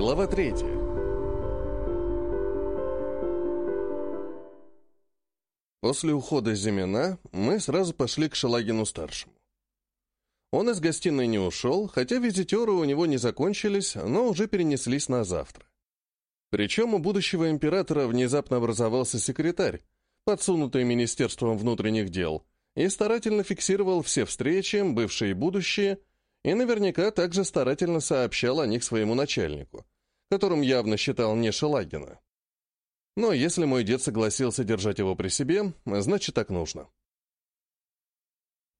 Глава третья. После ухода Зимина мы сразу пошли к Шелагину-старшему. Он из гостиной не ушел, хотя визитеры у него не закончились, но уже перенеслись на завтра. Причем у будущего императора внезапно образовался секретарь, подсунутый Министерством внутренних дел, и старательно фиксировал все встречи, бывшие и будущие, и наверняка также старательно сообщал о них своему начальнику, которым явно считал не Шелагина. Но если мой дед согласился держать его при себе, значит, так нужно.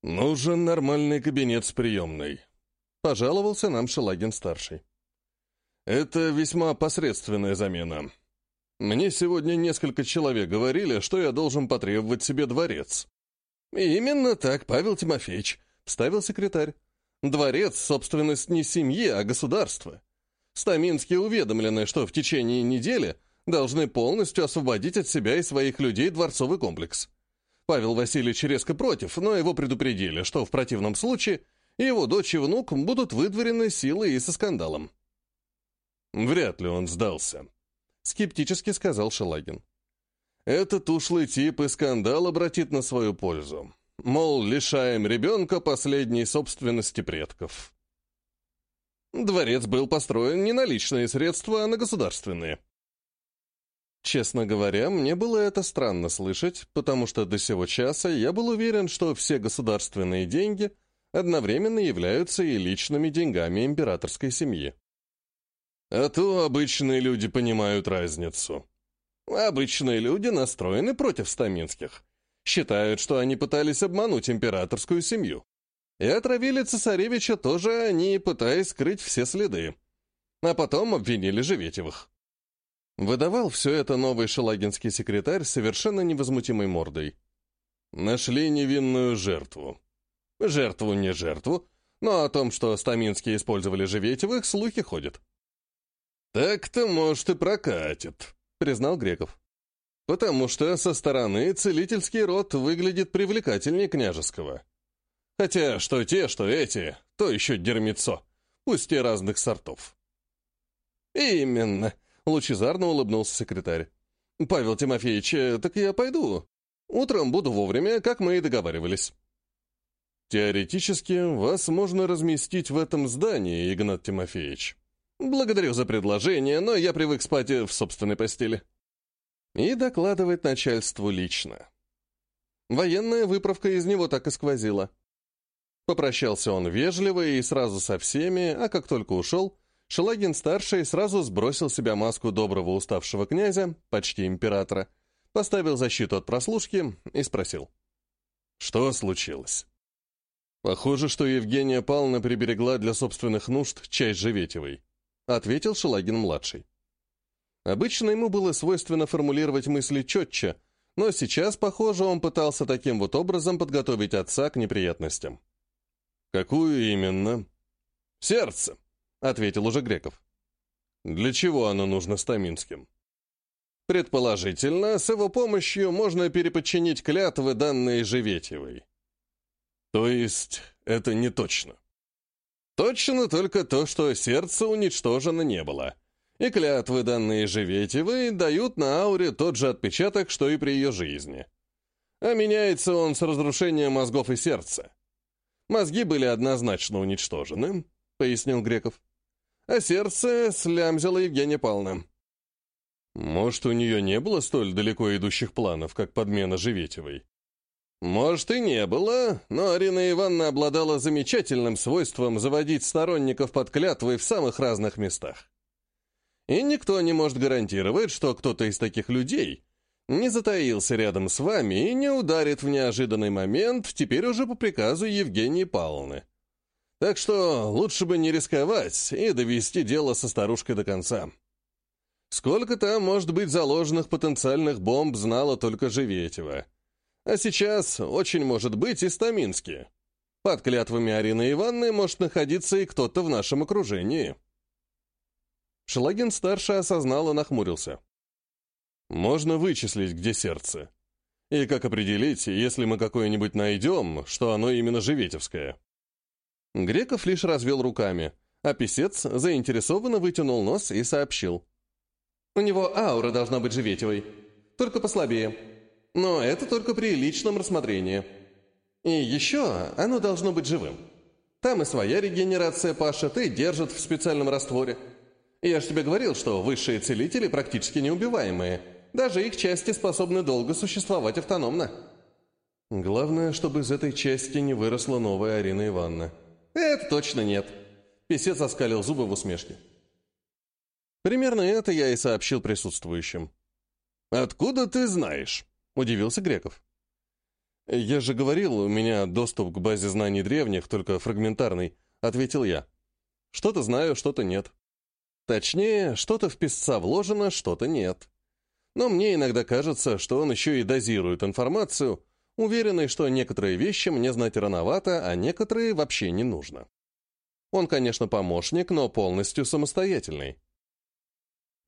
«Нужен нормальный кабинет с приемной», — пожаловался нам Шелагин-старший. «Это весьма посредственная замена. Мне сегодня несколько человек говорили, что я должен потребовать себе дворец». «Именно так, Павел Тимофеевич», — вставил секретарь. «Дворец — собственность не семьи, а государства. Стаминские уведомлены, что в течение недели должны полностью освободить от себя и своих людей дворцовый комплекс. Павел Васильевич резко против, но его предупредили, что в противном случае его дочь и внук будут выдворены силой и со скандалом. «Вряд ли он сдался», — скептически сказал Шелагин. «Этот ушлый тип и скандал обратит на свою пользу. Мол, лишаем ребенка последней собственности предков». Дворец был построен не на личные средства, а на государственные. Честно говоря, мне было это странно слышать, потому что до сего часа я был уверен, что все государственные деньги одновременно являются и личными деньгами императорской семьи. А то обычные люди понимают разницу. Обычные люди настроены против стаминских. Считают, что они пытались обмануть императорскую семью. И отравили цесаревича тоже они, пытаясь скрыть все следы. А потом обвинили Живетевых. Выдавал все это новый шелагинский секретарь совершенно невозмутимой мордой. Нашли невинную жертву. Жертву не жертву, но о том, что Стаминские использовали Живетевых, слухи ходят. «Так-то, может, и прокатит», — признал Греков. «Потому что со стороны целительский род выглядит привлекательнее княжеского. Хотя что те, что эти, то еще дерьмецо, пусть и разных сортов». «Именно», Лучезарно улыбнулся секретарь. «Павел Тимофеевич, э, так я пойду. Утром буду вовремя, как мы и договаривались». «Теоретически, вас можно разместить в этом здании, Игнат Тимофеевич». «Благодарю за предложение, но я привык спать в собственной постели». И докладывать начальству лично. Военная выправка из него так и сквозила. Попрощался он вежливо и сразу со всеми, а как только ушел, Шелагин-старший сразу сбросил себя маску доброго уставшего князя, почти императора, поставил защиту от прослушки и спросил. «Что случилось?» «Похоже, что Евгения Павловна приберегла для собственных нужд часть Живетевой», ответил Шелагин-младший. Обычно ему было свойственно формулировать мысли четче, но сейчас, похоже, он пытался таким вот образом подготовить отца к неприятностям. «Какую именно?» «Сердце», — ответил уже Греков. «Для чего оно нужно Стаминским?» «Предположительно, с его помощью можно переподчинить клятвы, данные Живетьевой». «То есть это не точно?» «Точно только то, что сердце уничтожено не было. И клятвы, данные Живетьевой, дают на ауре тот же отпечаток, что и при ее жизни. А меняется он с разрушением мозгов и сердца. Мозги были однозначно уничтожены», — пояснил Греков а сердце слямзила Евгения Павловна. Может, у нее не было столь далеко идущих планов, как подмена Живетевой? Может, и не было, но Арина Ивановна обладала замечательным свойством заводить сторонников под клятвой в самых разных местах. И никто не может гарантировать, что кто-то из таких людей не затаился рядом с вами и не ударит в неожиданный момент, теперь уже по приказу Евгении Павловны. Так что лучше бы не рисковать и довести дело со старушкой до конца. Сколько там может быть заложенных потенциальных бомб, знала только Живетева. А сейчас очень может быть и Стаминский. Под клятвами Арины Ивановны может находиться и кто-то в нашем окружении. Шелагин-старший осознал и нахмурился. Можно вычислить, где сердце. И как определить, если мы какое-нибудь найдем, что оно именно Живетевское? Греков лишь развел руками, А писец заинтересованно вытянул нос и сообщил. «У него аура должна быть живетевой, только послабее. Но это только при личном рассмотрении. И еще оно должно быть живым. Там и своя регенерация пашет, и держит в специальном растворе. Я же тебе говорил, что высшие целители практически неубиваемые. Даже их части способны долго существовать автономно». Главное, чтобы из этой части не выросла новая Арина Ивановна. Это точно нет. Песец оскалил зубы в усмешке. Примерно это я и сообщил присутствующим. «Откуда ты знаешь?» — удивился Греков. «Я же говорил, у меня доступ к базе знаний древних, только фрагментарный», — ответил я. «Что-то знаю, что-то нет. Точнее, что-то в писца вложено, что-то нет. Но мне иногда кажется, что он еще и дозирует информацию, уверенный, что некоторые вещи мне знать рановато, а некоторые вообще не нужно. Он, конечно, помощник, но полностью самостоятельный.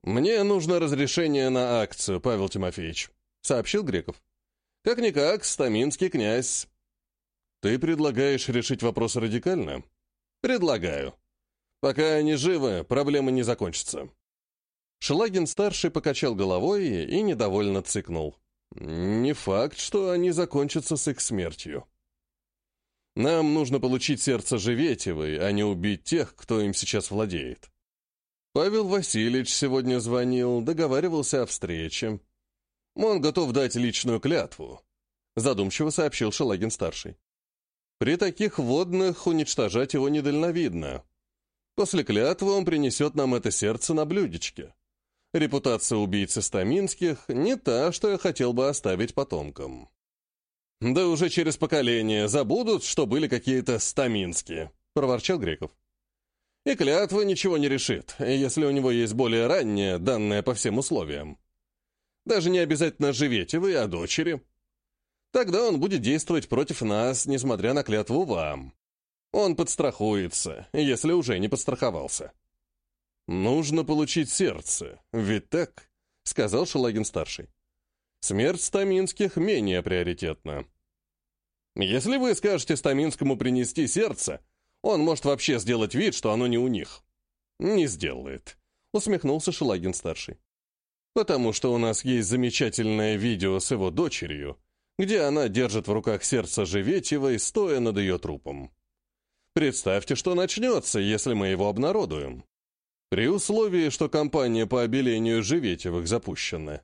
«Мне нужно разрешение на акцию, Павел Тимофеевич», — сообщил Греков. «Как-никак, стаминский князь». «Ты предлагаешь решить вопрос радикально?» «Предлагаю. Пока они живы, проблемы не закончатся». Шелагин-старший покачал головой и недовольно цыкнул. Не факт, что они закончатся с их смертью. Нам нужно получить сердце Живетевой, а не убить тех, кто им сейчас владеет. Павел Васильевич сегодня звонил, договаривался о встрече. Он готов дать личную клятву, задумчиво сообщил Шелагин-старший. При таких водных уничтожать его недальновидно. После клятвы он принесет нам это сердце на блюдечке. Репутация убийцы Стаминских не та, что я хотел бы оставить потомкам. «Да уже через поколение забудут, что были какие-то Стаминские», — проворчал Греков. «И клятва ничего не решит, если у него есть более ранняя, данная по всем условиям. Даже не обязательно живете вы, а дочери. Тогда он будет действовать против нас, несмотря на клятву вам. Он подстрахуется, если уже не подстраховался». «Нужно получить сердце, ведь так?» — сказал Шелагин-старший. «Смерть Стаминских менее приоритетна». «Если вы скажете Стаминскому принести сердце, он может вообще сделать вид, что оно не у них». «Не сделает», — усмехнулся Шелагин-старший. «Потому что у нас есть замечательное видео с его дочерью, где она держит в руках сердце Живетьевой, стоя над ее трупом. Представьте, что начнется, если мы его обнародуем. При условии, что кампания по обелению Живетевых запущена.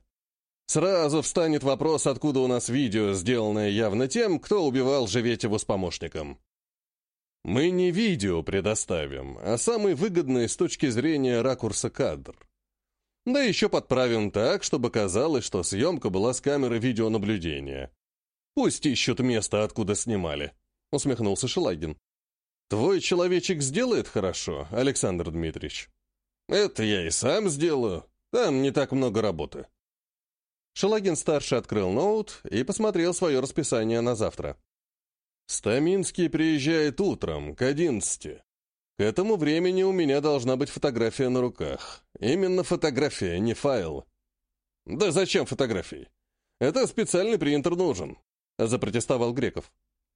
Сразу встанет вопрос, откуда у нас видео, сделанное явно тем, кто убивал Живетеву с помощником. Мы не видео предоставим, а самый выгодный с точки зрения ракурса кадр. Да еще подправим так, чтобы казалось, что съемка была с камеры видеонаблюдения. Пусть ищут место, откуда снимали, усмехнулся Шелагин. Твой человечек сделает хорошо, Александр Дмитриевич. «Это я и сам сделаю. Там не так много работы». Шелагин-старший открыл ноут и посмотрел свое расписание на завтра. «Стаминский приезжает утром, к одиннадцати. К этому времени у меня должна быть фотография на руках. Именно фотография, не файл». «Да зачем фотографии? Это специальный принтер нужен», — запротестовал Греков.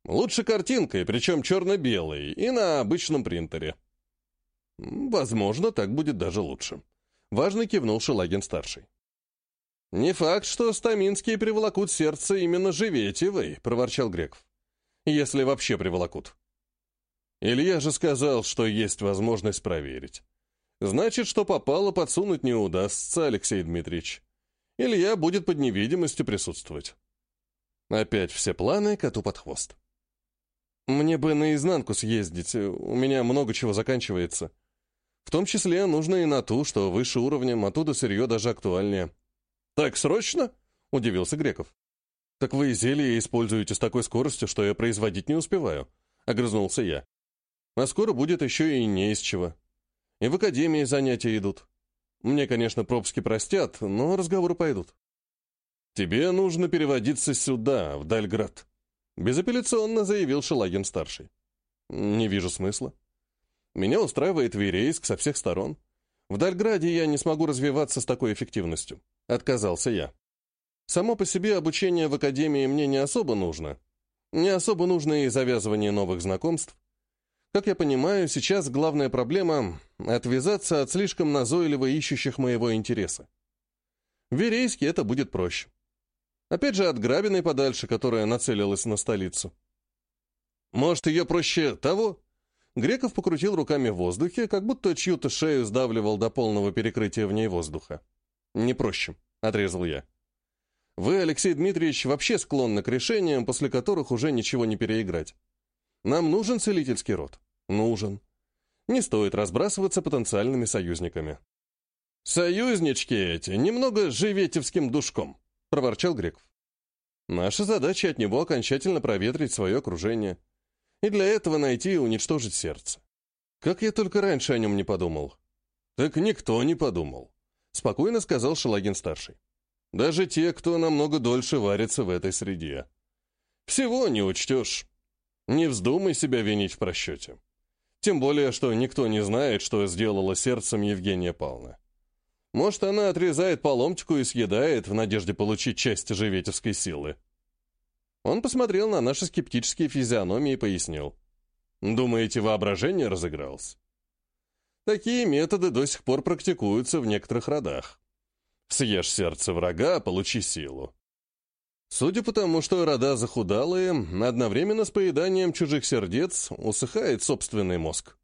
«Лучше картинкой, причем черно-белой, и на обычном принтере». Возможно, так будет даже лучше. Важно кивнул Шелагин-старший. «Не факт, что стаминские приволокут сердце именно Живетевой», — проворчал Греков. «Если вообще приволокут». Илья же сказал, что есть возможность проверить. Значит, что попало, подсунуть не удастся, Алексей Дмитриевич. Илья будет под невидимостью присутствовать. Опять все планы коту под хвост. Мне бы наизнанку съездить, у меня много чего заканчивается. В том числе нужно и на ту, что выше уровнем, оттуда сырье даже актуальнее. «Так срочно?» — удивился Греков. «Так вы зелье используете с такой скоростью, что я производить не успеваю», — огрызнулся я. «А скоро будет еще и не из чего. И в академии занятия идут. Мне, конечно, пропуски простят, но разговоры пойдут». «Тебе нужно переводиться сюда, в Дальград», — безапелляционно заявил Шелагин-старший. «Не вижу смысла. Меня устраивает Верейск со всех сторон. В Дальграде я не смогу развиваться с такой эффективностью. Отказался я. Само по себе обучение в академии мне не особо нужно. Не особо нужно и завязывание новых знакомств. Как я понимаю, сейчас главная проблема — отвязаться от слишком назойливо ищущих моего интереса. В Верейске это будет проще. Опять же, от Грабиной подальше, которая нацелилась на столицу. Может, ее проще того? Греков покрутил руками в воздухе, как будто чью-то шею сдавливал до полного перекрытия в ней воздуха. «Не проще», — отрезал я. «Вы, Алексей Дмитриевич, вообще склонны к решениям, после которых уже ничего не переиграть. Нам нужен целительский род. Нужен. Не стоит разбрасываться потенциальными союзниками». «Союзнички эти, немного живетевским душком», — проворчал Греков. «Наша задача от него окончательно проветрить свое окружение» и для этого найти и уничтожить сердце. Как я только раньше о нем не подумал. Так никто не подумал, спокойно сказал Шелагин-старший. Даже те, кто намного дольше варится в этой среде. Всего не учтешь. Не вздумай себя винить в просчете. Тем более, что никто не знает, что сделала сердцем Евгения Павловна. Может, она отрезает поломтику и съедает в надежде получить часть живетевской силы. Он посмотрел на наши скептические физиономии и пояснил. «Думаете, воображение разыгралось?» Такие методы до сих пор практикуются в некоторых родах. Съешь сердце врага, получи силу. Судя по тому, что рода захудалые, одновременно с поеданием чужих сердец усыхает собственный мозг.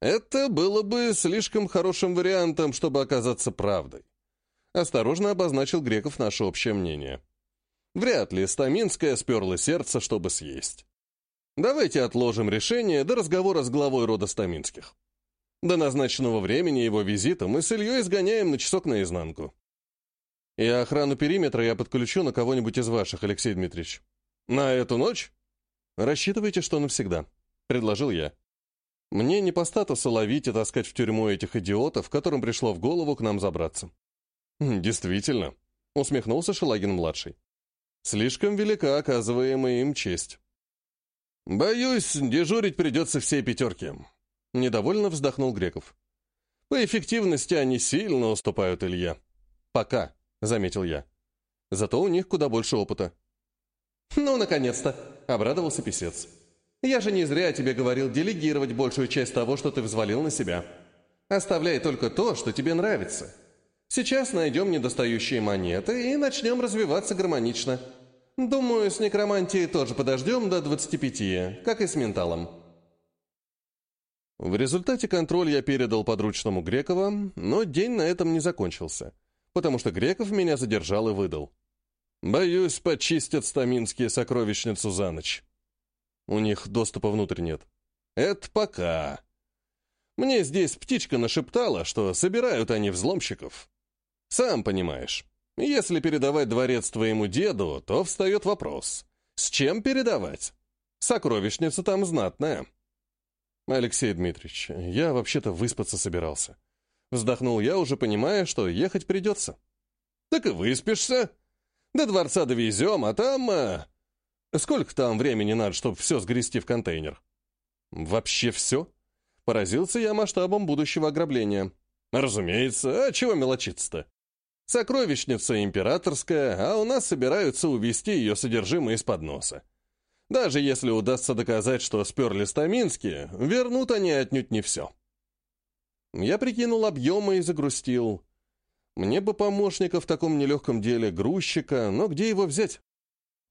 Это было бы слишком хорошим вариантом, чтобы оказаться правдой. Осторожно обозначил Греков наше общее мнение. Вряд ли Стаминская сперла сердце, чтобы съесть. Давайте отложим решение до разговора с главой рода Стаминских. До назначенного времени его визита мы с Ильей изгоняем на часок наизнанку. И охрану периметра я подключу на кого-нибудь из ваших, Алексей Дмитриевич. На эту ночь? Рассчитывайте, что навсегда, — предложил я. Мне не по статусу ловить и таскать в тюрьму этих идиотов, которым пришло в голову к нам забраться. Действительно, — усмехнулся Шелагин-младший. Слишком велика оказываемая им честь. «Боюсь, дежурить придется всей пятерке», — недовольно вздохнул Греков. «По эффективности они сильно уступают Илье». «Пока», — заметил я. «Зато у них куда больше опыта». «Ну, наконец-то!» — обрадовался писец. «Я же не зря тебе говорил делегировать большую часть того, что ты взвалил на себя. Оставляй только то, что тебе нравится. Сейчас найдем недостающие монеты и начнем развиваться гармонично. Думаю, с некромантией тоже подождем до 25, как и с менталом. В результате контроль я передал подручному Грекова, но день на этом не закончился, потому что Греков меня задержал и выдал. Боюсь, почистят стаминские сокровищницу за ночь. У них доступа внутрь нет. Это пока. Мне здесь птичка нашептала, что собирают они взломщиков. Сам понимаешь, если передавать дворец твоему деду, то встает вопрос. С чем передавать? Сокровищница там знатная. Алексей Дмитриевич, я вообще-то выспаться собирался. Вздохнул я, уже понимая, что ехать придется. Так и выспишься. До дворца довезем, а там... А... Сколько там времени надо, чтобы все сгрести в контейнер? Вообще все? Поразился я масштабом будущего ограбления. Разумеется, а чего мелочиться-то? Сокровищница императорская, а у нас собираются увести ее содержимое из-под носа. Даже если удастся доказать, что сперли Стаминские, вернут они отнюдь не все. Я прикинул объемы и загрустил. Мне бы помощника в таком нелегком деле, грузчика, но где его взять?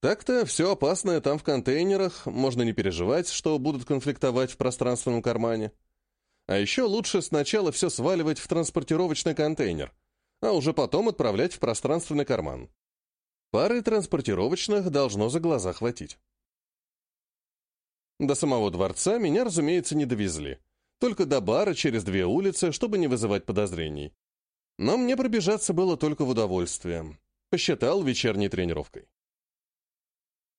Так-то все опасное там в контейнерах, можно не переживать, что будут конфликтовать в пространственном кармане. А еще лучше сначала все сваливать в транспортировочный контейнер, а уже потом отправлять в пространственный карман. Пары транспортировочных должно за глаза хватить. До самого дворца меня, разумеется, не довезли. Только до бара через две улицы, чтобы не вызывать подозрений. Но мне пробежаться было только в удовольствие. Посчитал вечерней тренировкой.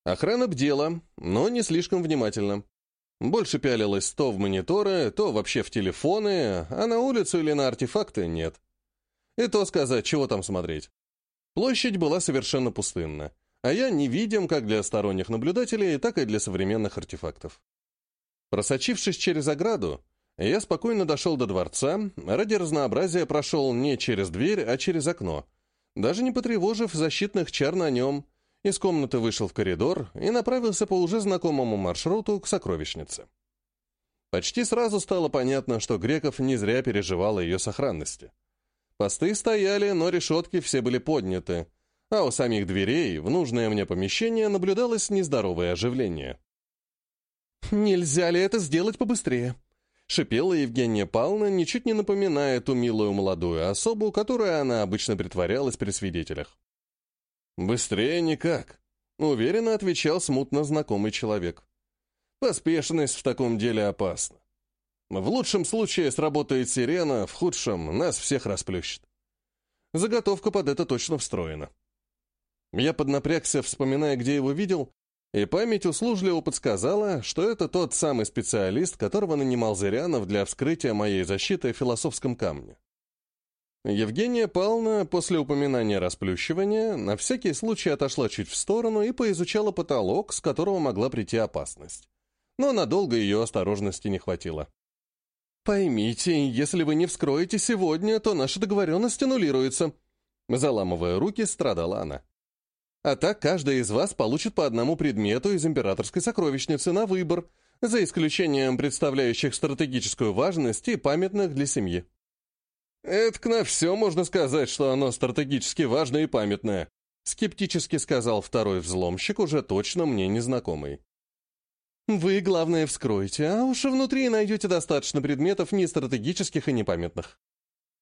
Охрана бдела, но не слишком внимательно. Больше пялилась то в мониторы, то вообще в телефоны, а на улицу или на артефакты нет. И то сказать, чего там смотреть. Площадь была совершенно пустынна, а я невидим как для сторонних наблюдателей, так и для современных артефактов. Просочившись через ограду, я спокойно дошел до дворца, ради разнообразия прошел не через дверь, а через окно, даже не потревожив защитных чар на нем, Из комнаты вышел в коридор и направился по уже знакомому маршруту к сокровищнице. Почти сразу стало понятно, что Греков не зря переживал о ее сохранности. Посты стояли, но решетки все были подняты, а у самих дверей в нужное мне помещение наблюдалось нездоровое оживление. «Нельзя ли это сделать побыстрее?» — шипела Евгения Павловна, ничуть не напоминая ту милую молодую особу, которую она обычно притворялась при свидетелях. «Быстрее никак», — уверенно отвечал смутно знакомый человек. «Поспешность в таком деле опасна. В лучшем случае сработает сирена, в худшем нас всех расплющит. Заготовка под это точно встроена». Я поднапрягся, вспоминая, где его видел, и память услужливо подсказала, что это тот самый специалист, которого нанимал Зырянов для вскрытия моей защиты в философском камне. Евгения Павловна после упоминания расплющивания на всякий случай отошла чуть в сторону и поизучала потолок, с которого могла прийти опасность. Но надолго ее осторожности не хватило. «Поймите, если вы не вскроете сегодня, то наша договоренность аннулируется», заламывая руки, страдала она. «А так каждый из вас получит по одному предмету из императорской сокровищницы на выбор, за исключением представляющих стратегическую важность и памятных для семьи. «Это на все можно сказать, что оно стратегически важное и памятное», скептически сказал второй взломщик, уже точно мне незнакомый. «Вы, главное, вскройте, а уж внутри найдете достаточно предметов не стратегических и непамятных».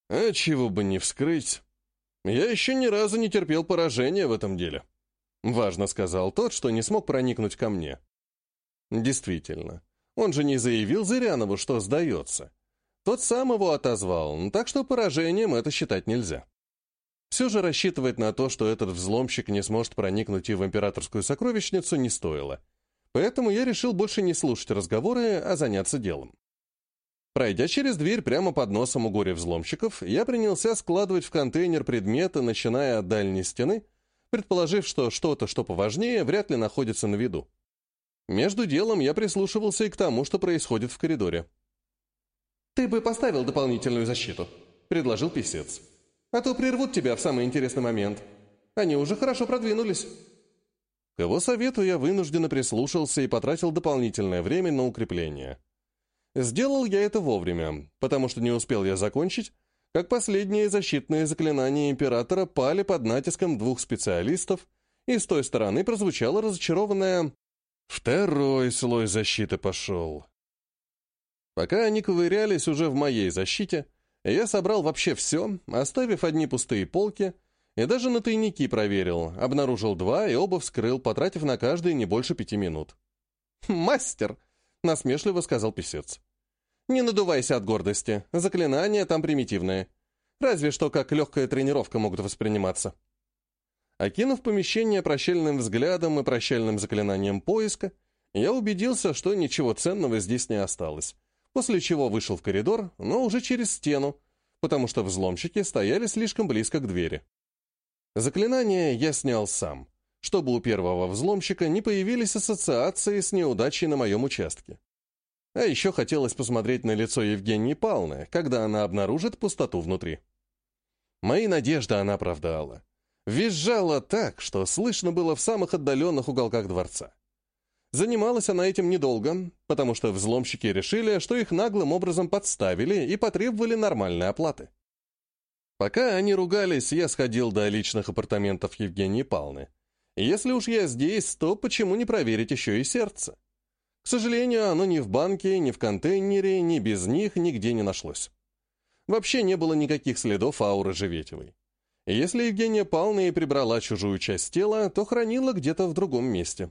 «А чего бы не вскрыть? Я еще ни разу не терпел поражения в этом деле», важно сказал тот, что не смог проникнуть ко мне. Действительно, он же не заявил Зырянову, что сдается. Тот сам его отозвал, так что поражением это считать нельзя. Все же рассчитывать на то, что этот взломщик не сможет проникнуть и в императорскую сокровищницу, не стоило. Поэтому я решил больше не слушать разговоры, а заняться делом. Пройдя через дверь прямо под носом у горе-взломщиков, я принялся складывать в контейнер предметы, начиная от дальней стены, предположив, что что-то, что поважнее, вряд ли находится на виду. Между делом я прислушивался и к тому, что происходит в коридоре. «Ты бы поставил дополнительную защиту», — предложил писец. «А то прервут тебя в самый интересный момент. Они уже хорошо продвинулись». К его совету я вынужденно прислушался и потратил дополнительное время на укрепление. Сделал я это вовремя, потому что не успел я закончить, как последние защитные заклинания Императора пали под натиском двух специалистов, и с той стороны прозвучало разочарованное «Второй слой защиты пошел». Пока они ковырялись уже в моей защите, я собрал вообще все, оставив одни пустые полки, и даже на тайники проверил, обнаружил два и оба вскрыл, потратив на каждый не больше пяти минут. «Мастер!» — насмешливо сказал писец. «Не надувайся от гордости, заклинания там примитивные. Разве что как легкая тренировка могут восприниматься». Окинув помещение прощальным взглядом и прощальным заклинанием поиска, я убедился, что ничего ценного здесь не осталось после чего вышел в коридор, но уже через стену, потому что взломщики стояли слишком близко к двери. Заклинание я снял сам, чтобы у первого взломщика не появились ассоциации с неудачей на моем участке. А еще хотелось посмотреть на лицо Евгении Павловны, когда она обнаружит пустоту внутри. Мои надежды она оправдала. Визжала так, что слышно было в самых отдаленных уголках дворца. Занималась она этим недолго, потому что взломщики решили, что их наглым образом подставили и потребовали нормальной оплаты. Пока они ругались, я сходил до личных апартаментов Евгении Павловны. Если уж я здесь, то почему не проверить еще и сердце? К сожалению, оно ни в банке, ни в контейнере, ни без них нигде не нашлось. Вообще не было никаких следов ауры Живетевой. если Евгения Павловна и прибрала чужую часть тела, то хранила где-то в другом месте.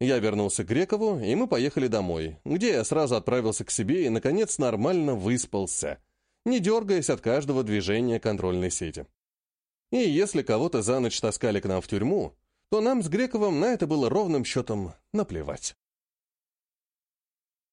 Я вернулся к Грекову, и мы поехали домой, где я сразу отправился к себе и, наконец, нормально выспался, не дергаясь от каждого движения контрольной сети. И если кого-то за ночь таскали к нам в тюрьму, то нам с Грековым на это было ровным счетом наплевать.